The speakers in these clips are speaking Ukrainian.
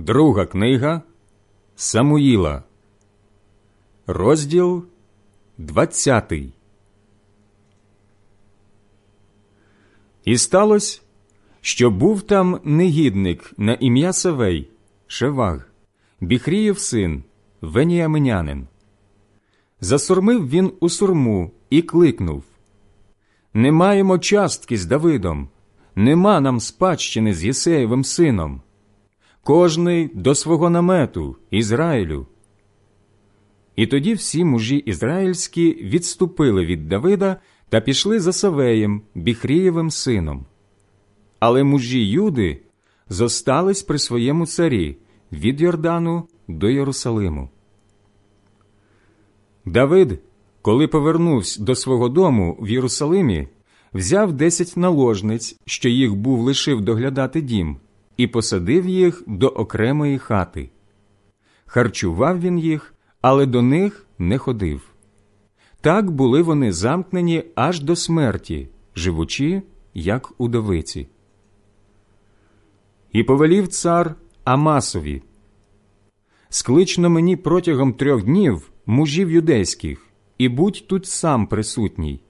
Друга книга Самуїла, розділ двадцятий. І сталося, що був там негідник на ім'я Савей, Шеваг, Біхрієв син, Веніаминянин. Засурмив він у сурму і кликнув Не маємо частки з Давидом, нема нам спадщини з Єсеєвим сином кожний до свого намету Ізраїлю. І тоді всі мужі ізраїльські відступили від Давида та пішли за Савеєм, Біхрієвим сином. Але мужі Юди зостались при своєму царі від Йордану до Єрусалиму. Давид, коли повернувся до свого дому в Єрусалимі, взяв десять наложниць, що їх був лишив доглядати дім, і посадив їх до окремої хати. Харчував він їх, але до них не ходив. Так були вони замкнені аж до смерті, живучи, як удовиці. І повелів цар Амасові Склично мені протягом трьох днів мужів юдейських, і будь тут сам присутній.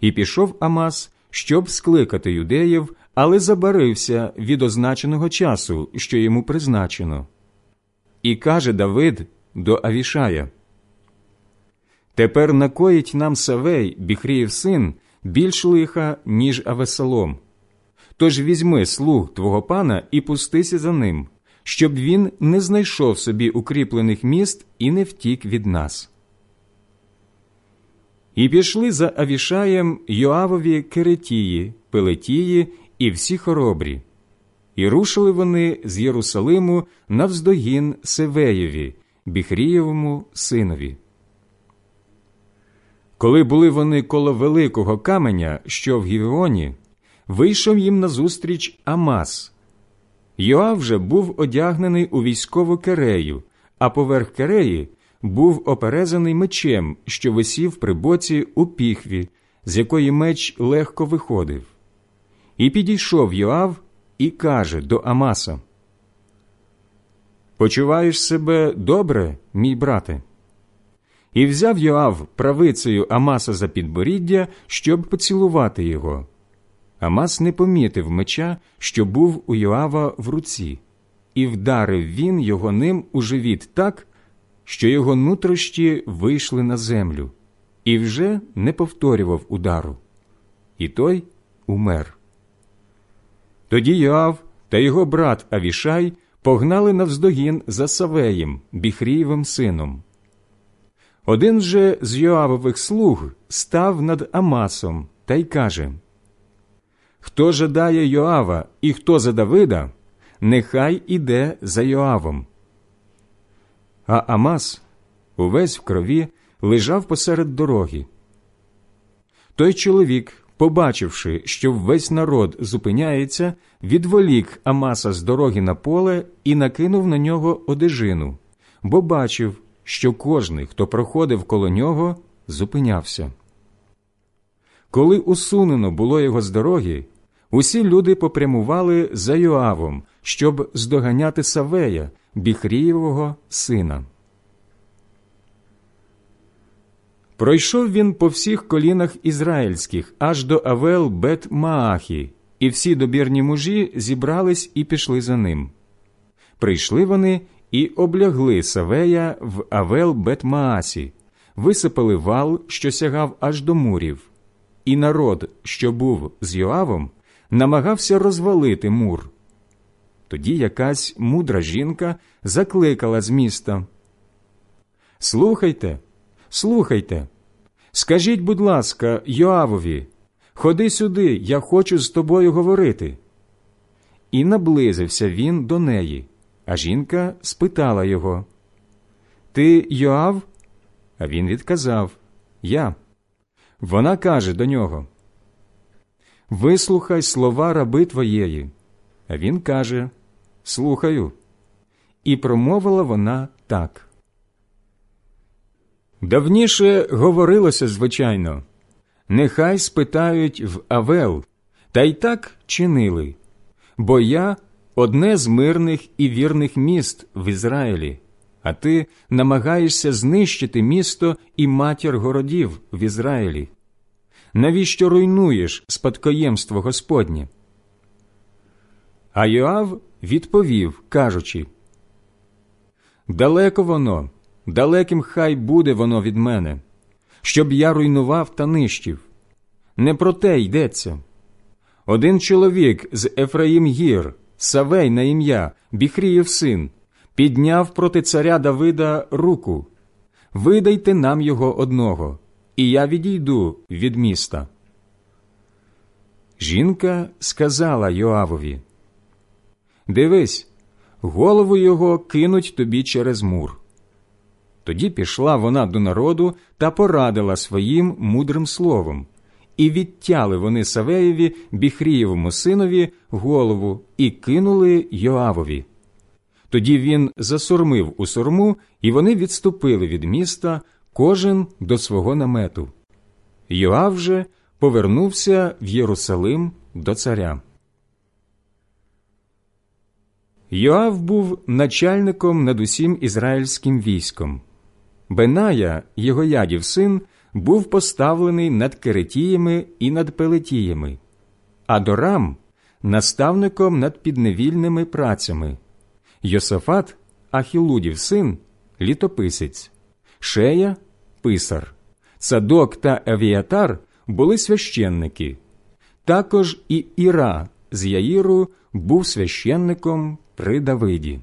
І пішов Амас, щоб скликати юдеїв але забарився від означеного часу, що йому призначено. І каже Давид до Авішая Тепер накоїть нам Савей, Біхріїв син, більш лиха, ніж Авесалом. Тож візьми слуг твого пана і пустися за ним, щоб він не знайшов собі укріплених міст і не втік від нас. І пішли за Авішаєм Йоавові Керетії, Пелетії і всі хоробрі. І рушили вони з Єрусалиму навздогін Севеєві, Біхрієвому синові. Коли були вони коло великого каменя, що в Гівеоні, вийшов їм назустріч Амас. Йоав же був одягнений у військову керею, а поверх кереї був оперезаний мечем, що висів при боці у піхві, з якої меч легко виходив. І підійшов Йоав і каже до Амаса: Почуваєш себе добре, мій брате? І взяв Йоав правицею Амаса за підборіддя, щоб поцілувати його. Амас не помітив меча, що був у Йоава в руці, і вдарив він його ним у живіт так, що його нутрощі вийшли на землю, і вже не повторював удару. І той умер. Тоді Йоав та його брат Авішай погнали навздогін за Савеєм, Біхрієвим сином. Один же з Йоавових слуг став над Амасом та й каже Хто жадає Йоава і хто за Давида, нехай іде за Йоавом. А Амас, увесь в крові, лежав посеред дороги. Той чоловік побачивши, що весь народ зупиняється, відволік Амаса з дороги на поле і накинув на нього одежину, бо бачив, що кожний, хто проходив коло нього, зупинявся. Коли усунено було його з дороги, усі люди попрямували за Йоавом, щоб здоганяти Савея, Біхрієвого сина. Пройшов він по всіх колінах ізраїльських аж до Авел Бет Маахі, і всі добірні мужі зібрались і пішли за ним. Прийшли вони і облягли Савея в Авел Бет Маасі, висипали вал, що сягав аж до мурів, і народ, що був з Йоавом, намагався розвалити мур. Тоді якась мудра жінка закликала з міста Слухайте. Слухайте, скажіть, будь ласка, Йоавові, ходи сюди, я хочу з тобою говорити. І наблизився він до неї, а жінка спитала його Ти Йоав? А він відказав Я. Вона каже до нього Вислухай слова раби твоєї. А він каже Слухаю. І промовила вона так. Давніше говорилося, звичайно, нехай спитають в Авел, та й так чинили, бо я одне з мирних і вірних міст в Ізраїлі, а ти намагаєшся знищити місто і матір городів в Ізраїлі. Навіщо руйнуєш спадкоємство Господнє? А Йоав відповів, кажучи Далеко воно, далеким хай буде воно від мене, щоб я руйнував та нищив. Не про те йдеться. Один чоловік з Ефраїм гір, Савей на ім'я, Біхрієв син, підняв проти царя Давида руку. Видайте нам його одного, і я відійду від міста. Жінка сказала Йоавові Дивись, голову його кинуть тобі через мур. Тоді пішла вона до народу та порадила своїм мудрим словом, і відтяли вони Савеєві, Біхрієвому синові, голову і кинули Йоавові. Тоді він засурмив у сурму, і вони відступили від міста, кожен до свого намету. Йоав же повернувся в Єрусалим до царя. Йоав був начальником над усім ізраїльським військом. Беная, його ядів син, був поставлений над Керетіями і над Пелетіями, а Дорам наставником над підневільними працями. Йосафат, Ахілудів син, літописець, Шея писар, Садок та Евіатар були священники. Також і Іра з Яїру був священником при Давиді.